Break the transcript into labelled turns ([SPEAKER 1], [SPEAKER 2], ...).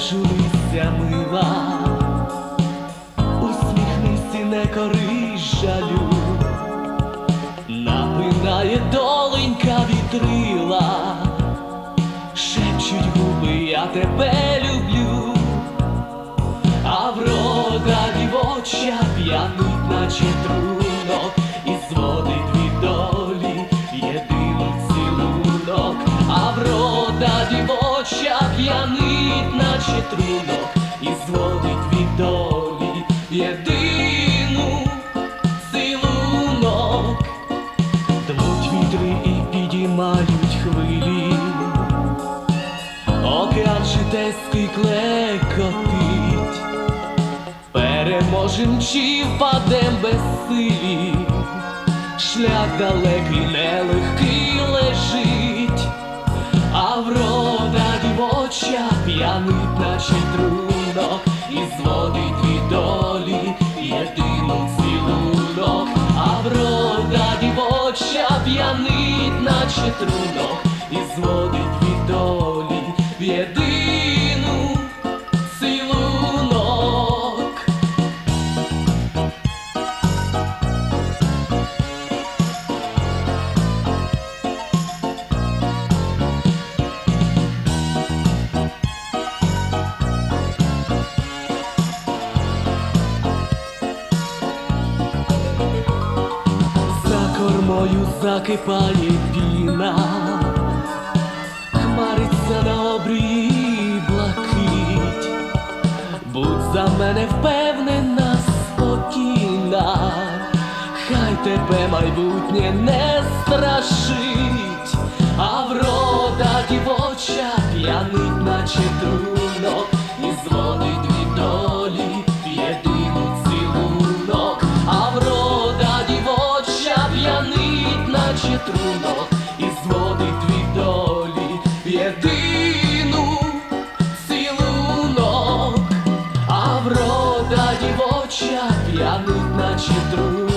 [SPEAKER 1] Зажурися, мила, усміхнися, не корись жалю, напинає доленька вітрила, шепчуть губи, я тебе люблю, а врода дівоча п'янить, наче трунок, і зводить від долі єдиний цілунок, а врода дівоча п'янить, наче трунок, і зводить від єдину цілунок, Дмуть вітри і підіймають хвилі. Океан житейський клекотить, переможем чи впадем безсилі, шлях далекий, нелегкий трунок, і зводить долі єдину цілунок, а врода дівоча п'янить, наче трунок, і зводить від долі в єдину Кормою закипає піна, хмариться на обрії блакить, будь за мене впевнена, спокійна, хай тебе майбутнє не страшить, а врода дівоча п'янить, наче трунок, а врода наче трунок.